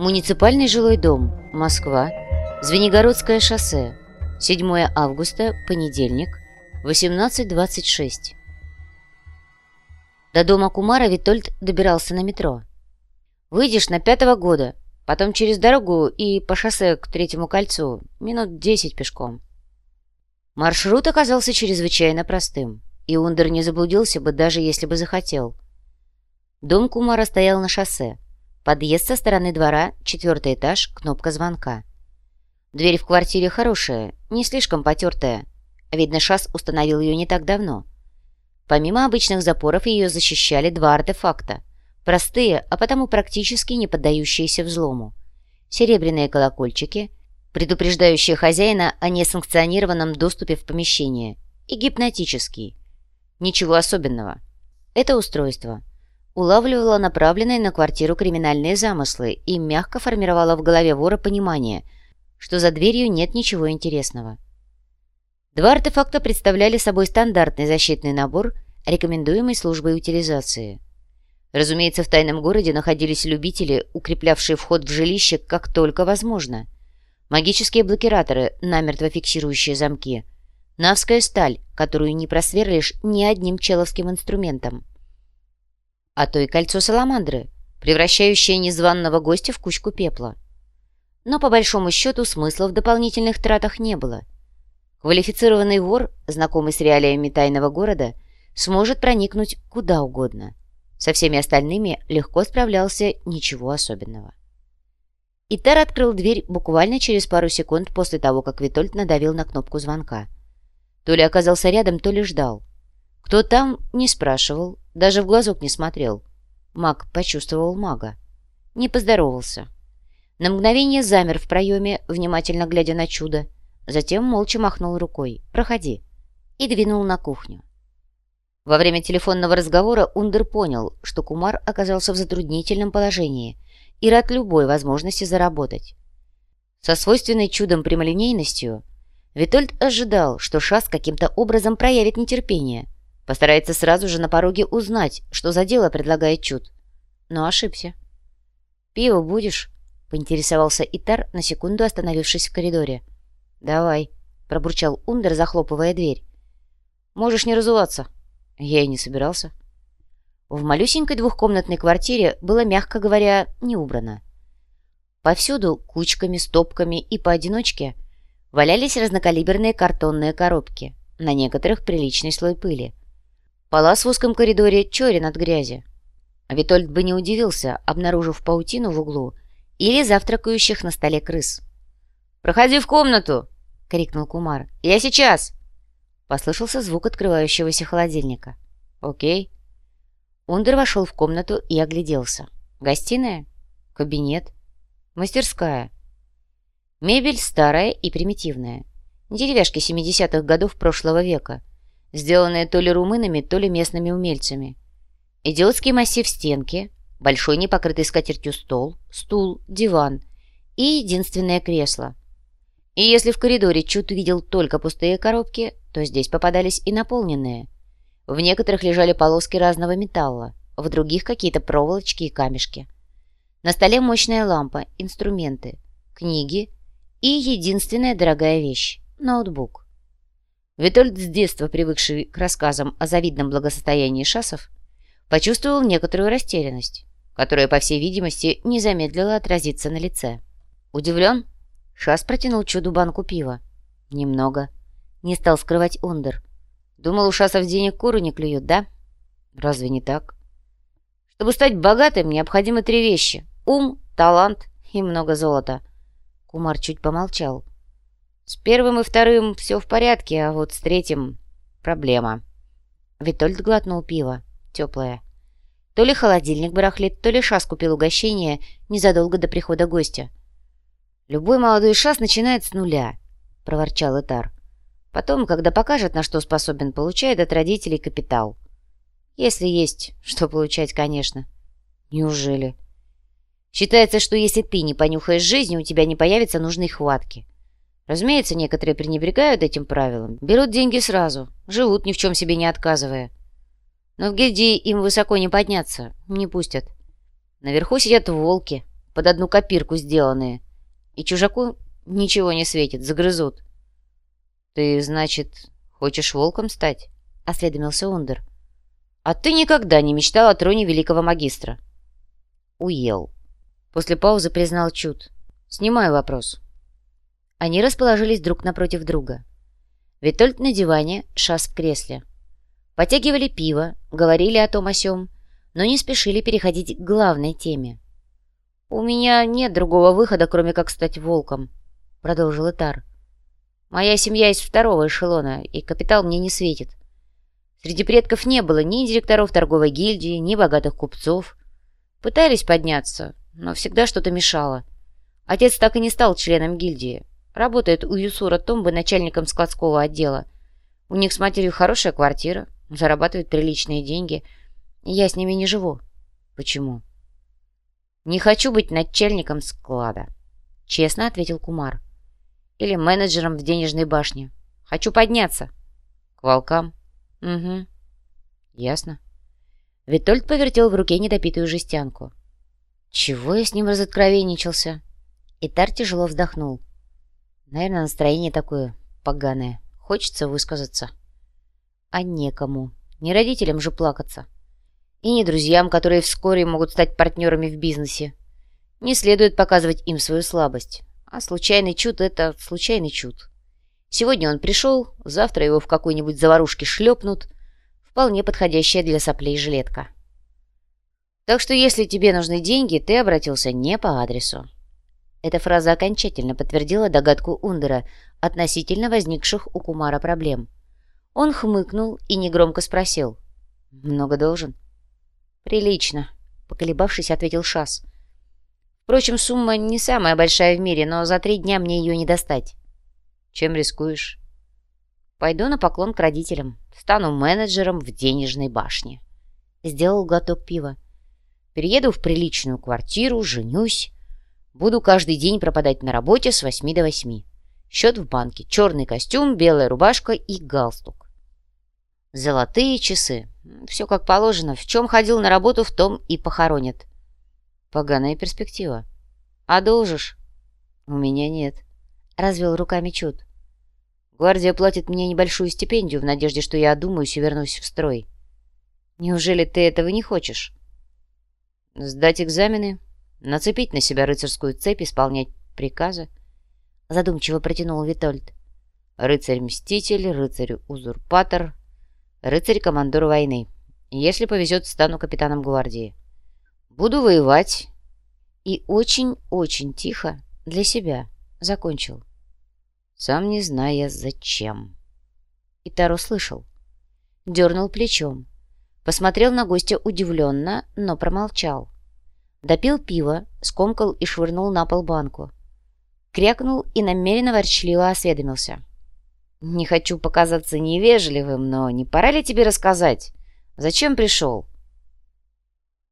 Муниципальный жилой дом, Москва, Звенигородское шоссе, 7 августа, понедельник, 18.26. До дома Кумара Витольд добирался на метро. «Выйдешь на пятого года, потом через дорогу и по шоссе к третьему кольцу, минут десять пешком». Маршрут оказался чрезвычайно простым, и Ундер не заблудился бы, даже если бы захотел. Дом Кумара стоял на шоссе. Подъезд со стороны двора, четвертый этаж, кнопка звонка. Дверь в квартире хорошая, не слишком потертая. Видно, Шас установил ее не так давно. Помимо обычных запоров ее защищали два артефакта. Простые, а потому практически не поддающиеся взлому. Серебряные колокольчики, предупреждающие хозяина о несанкционированном доступе в помещение, и гипнотический. Ничего особенного. Это устройство – улавливала направленные на квартиру криминальные замыслы и мягко формировала в голове вора понимание, что за дверью нет ничего интересного. Два артефакта представляли собой стандартный защитный набор, рекомендуемый службой утилизации. Разумеется, в тайном городе находились любители, укреплявшие вход в жилище как только возможно. Магические блокираторы, намертво фиксирующие замки. Навская сталь, которую не просверлишь ни одним человским инструментом а то и кольцо саламандры, превращающее незваного гостя в кучку пепла. Но по большому счету смысла в дополнительных тратах не было. Квалифицированный вор, знакомый с реалиями тайного города, сможет проникнуть куда угодно. Со всеми остальными легко справлялся ничего особенного. Итар открыл дверь буквально через пару секунд после того, как Витольд надавил на кнопку звонка. То ли оказался рядом, то ли ждал. Кто там, не спрашивал, даже в глазок не смотрел. Маг почувствовал мага. Не поздоровался. На мгновение замер в проеме, внимательно глядя на чудо. Затем молча махнул рукой. «Проходи». И двинул на кухню. Во время телефонного разговора Ундер понял, что Кумар оказался в затруднительном положении и рад любой возможности заработать. Со свойственной чудом прямолинейностью Витольд ожидал, что Шас каким-то образом проявит нетерпение – Постарается сразу же на пороге узнать, что за дело предлагает Чуд. Но ошибся. «Пиво будешь?» — поинтересовался Итар, на секунду остановившись в коридоре. «Давай», — пробурчал Ундер, захлопывая дверь. «Можешь не разуваться». Я и не собирался. В малюсенькой двухкомнатной квартире было, мягко говоря, не убрано. Повсюду кучками, стопками и поодиночке валялись разнокалиберные картонные коробки, на некоторых приличный слой пыли. Палас в узком коридоре черен от грязи. Витольд бы не удивился, обнаружив паутину в углу или завтракающих на столе крыс. «Проходи в комнату!» — крикнул Кумар. «Я сейчас!» Послышался звук открывающегося холодильника. «Окей». Ундер вошел в комнату и огляделся. «Гостиная? Кабинет? Мастерская?» Мебель старая и примитивная. Деревяшки 70-х годов прошлого века — сделанные то ли румынами, то ли местными умельцами. Идиотский массив стенки, большой непокрытый скатертью стол, стул, диван и единственное кресло. И если в коридоре Чут видел только пустые коробки, то здесь попадались и наполненные. В некоторых лежали полоски разного металла, в других какие-то проволочки и камешки. На столе мощная лампа, инструменты, книги и единственная дорогая вещь – ноутбук. Витольд, с детства привыкший к рассказам о завидном благосостоянии шасов, почувствовал некоторую растерянность, которая, по всей видимости, не замедлила отразиться на лице. Удивлен? Шас протянул чуду банку пива. Немного. Не стал скрывать Ундер. Думал, у шасов денег куры не клюют, да? Разве не так? Чтобы стать богатым, необходимы три вещи. Ум, талант и много золота. Кумар чуть помолчал. С первым и вторым все в порядке, а вот с третьим проблема. Витольд глотнул пиво, теплое. То ли холодильник барахлит, то ли шас купил угощение незадолго до прихода гостя. «Любой молодой шас начинает с нуля», — проворчал Этар. «Потом, когда покажет, на что способен, получает от родителей капитал. Если есть что получать, конечно». «Неужели?» «Считается, что если ты не понюхаешь жизнь, у тебя не появится нужной хватки. Разумеется, некоторые пренебрегают этим правилом, берут деньги сразу, живут ни в чем себе не отказывая. Но в гильдии им высоко не подняться, не пустят. Наверху сидят волки, под одну копирку сделанные. И чужаку ничего не светит, загрызут. «Ты, значит, хочешь волком стать?» — осведомился Ундер. «А ты никогда не мечтал о троне великого магистра?» «Уел». После паузы признал Чуд. «Снимаю вопрос». Они расположились друг напротив друга. Витольд на диване, Шас в кресле. Потягивали пиво, говорили о том о сём, но не спешили переходить к главной теме. «У меня нет другого выхода, кроме как стать волком», — продолжил Этар. «Моя семья из второго эшелона, и капитал мне не светит. Среди предков не было ни директоров торговой гильдии, ни богатых купцов. Пытались подняться, но всегда что-то мешало. Отец так и не стал членом гильдии, Работает у Юсура Томбы начальником складского отдела. У них с матерью хорошая квартира, зарабатывают приличные деньги. Я с ними не живу. Почему? Не хочу быть начальником склада, честно ответил Кумар. Или менеджером в денежной башне. Хочу подняться. К волкам? Угу. Ясно. Витольд повертел в руке недопитую жестянку. Чего я с ним разоткровенничался? Итар тяжело вздохнул. Наверное, настроение такое поганое. Хочется высказаться. А некому. Не родителям же плакаться. И не друзьям, которые вскоре могут стать партнерами в бизнесе. Не следует показывать им свою слабость. А случайный чуд — это случайный чуд. Сегодня он пришел, завтра его в какой-нибудь заварушке шлепнут. Вполне подходящая для соплей жилетка. Так что если тебе нужны деньги, ты обратился не по адресу. Эта фраза окончательно подтвердила догадку Ундера относительно возникших у Кумара проблем. Он хмыкнул и негромко спросил. «Много должен?» «Прилично», — поколебавшись, ответил Шас. «Впрочем, сумма не самая большая в мире, но за три дня мне ее не достать». «Чем рискуешь?» «Пойду на поклон к родителям. Стану менеджером в денежной башне». Сделал глоток пива. «Перееду в приличную квартиру, женюсь». Буду каждый день пропадать на работе с 8 до 8. Счет в банке, черный костюм, белая рубашка и галстук. Золотые часы. Все как положено. В чем ходил на работу, в том и похоронят. Поганая перспектива. А должишь? У меня нет. Развел руками Чуд. Гвардия платит мне небольшую стипендию в надежде, что я одумаюсь и вернусь в строй. Неужели ты этого не хочешь? Сдать экзамены, Нацепить на себя рыцарскую цепь, исполнять приказы? Задумчиво протянул Витольд. Рыцарь-мститель, рыцарь-узурпатор, рыцарь-командор войны. Если повезет, стану капитаном гвардии. Буду воевать. И очень-очень тихо для себя закончил. Сам не зная, зачем. И Таро слышал. Дернул плечом. Посмотрел на гостя удивленно, но промолчал. Допил пиво, скомкал и швырнул на пол банку. Крякнул и намеренно ворчливо осведомился. «Не хочу показаться невежливым, но не пора ли тебе рассказать, зачем пришел?»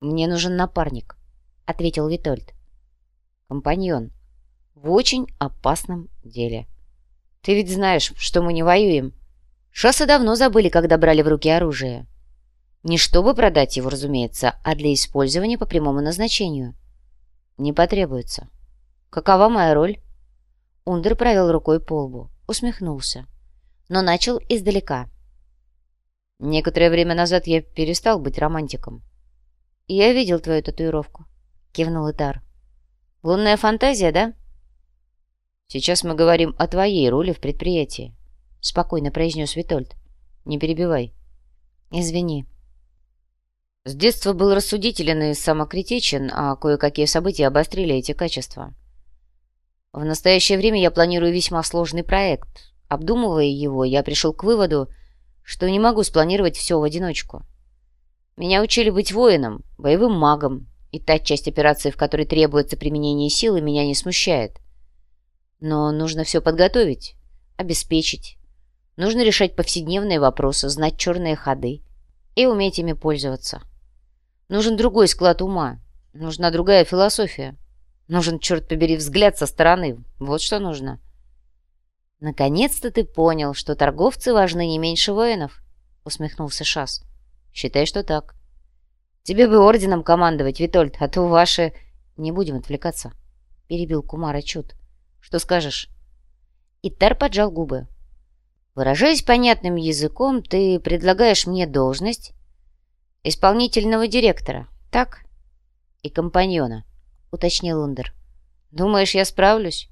«Мне нужен напарник», — ответил Витольд. «Компаньон. В очень опасном деле. Ты ведь знаешь, что мы не воюем. Шоссы давно забыли, когда брали в руки оружие. Не чтобы продать его, разумеется, а для использования по прямому назначению. Не потребуется. Какова моя роль? Ундер провел рукой по лбу, усмехнулся, но начал издалека. Некоторое время назад я перестал быть романтиком. Я видел твою татуировку, кивнул Итар. Лунная фантазия, да? Сейчас мы говорим о твоей роли в предприятии, спокойно произнес Витольд. Не перебивай. Извини. С детства был рассудителен и самокритичен, а кое-какие события обострили эти качества. В настоящее время я планирую весьма сложный проект. Обдумывая его, я пришел к выводу, что не могу спланировать все в одиночку. Меня учили быть воином, боевым магом, и та часть операции, в которой требуется применение силы, меня не смущает. Но нужно все подготовить, обеспечить. Нужно решать повседневные вопросы, знать черные ходы и уметь ими пользоваться. Нужен другой склад ума. Нужна другая философия. Нужен, черт побери, взгляд со стороны. Вот что нужно. Наконец-то ты понял, что торговцы важны не меньше воинов, усмехнулся Шас. Считай, что так. Тебе бы орденом командовать, Витольд, а то ваши... не будем отвлекаться», — перебил Кумара Чуд. «Что скажешь?» Итар поджал губы. «Выражаясь понятным языком, ты предлагаешь мне должность исполнительного директора, так?» «И компаньона», — уточнил Ундер. «Думаешь, я справлюсь?»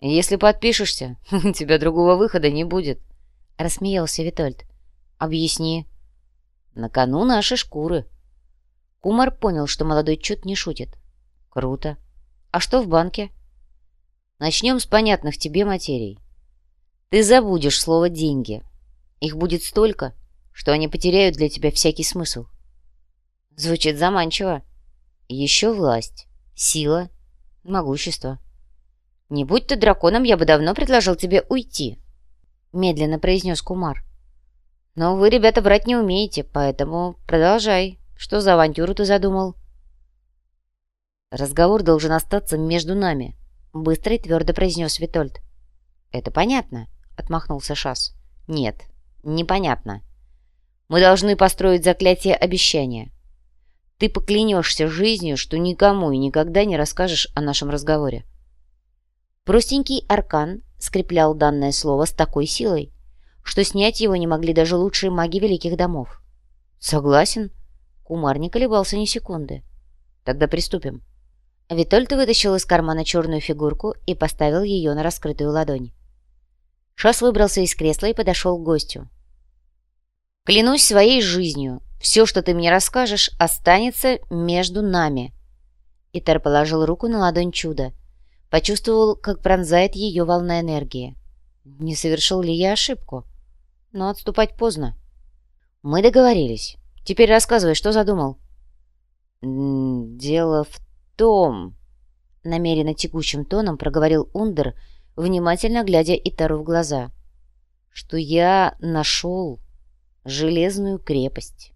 «Если подпишешься, у тебя другого выхода не будет», — рассмеялся Витольд. «Объясни». «На кону наши шкуры». Кумар понял, что молодой чут не шутит. «Круто. А что в банке?» «Начнем с понятных тебе материй. Ты забудешь слово «деньги». Их будет столько, что они потеряют для тебя всякий смысл». Звучит заманчиво. Еще власть, сила, могущество. «Не будь ты драконом, я бы давно предложил тебе уйти», — медленно произнес Кумар. «Но вы, ребята, врать не умеете, поэтому продолжай. Что за авантюру ты задумал?» «Разговор должен остаться между нами», — быстро и твердо произнес Витольд. «Это понятно», — отмахнулся Шас. «Нет, непонятно. Мы должны построить заклятие обещания. Ты поклянешься жизнью, что никому и никогда не расскажешь о нашем разговоре. Простенький аркан скреплял данное слово с такой силой, что снять его не могли даже лучшие маги великих домов. «Согласен». Кумар не колебался ни секунды. «Тогда приступим». Витольд вытащил из кармана черную фигурку и поставил ее на раскрытую ладонь. Шас выбрался из кресла и подошел к гостю. «Клянусь своей жизнью, все, что ты мне расскажешь, останется между нами». Итар положил руку на ладонь чуда — Почувствовал, как пронзает ее волна энергии. Не совершил ли я ошибку? Но отступать поздно. Мы договорились. Теперь рассказывай, что задумал. «Дело в том...» Намеренно текучим тоном проговорил Ундер, внимательно глядя Итару в глаза. «Что я нашел железную крепость».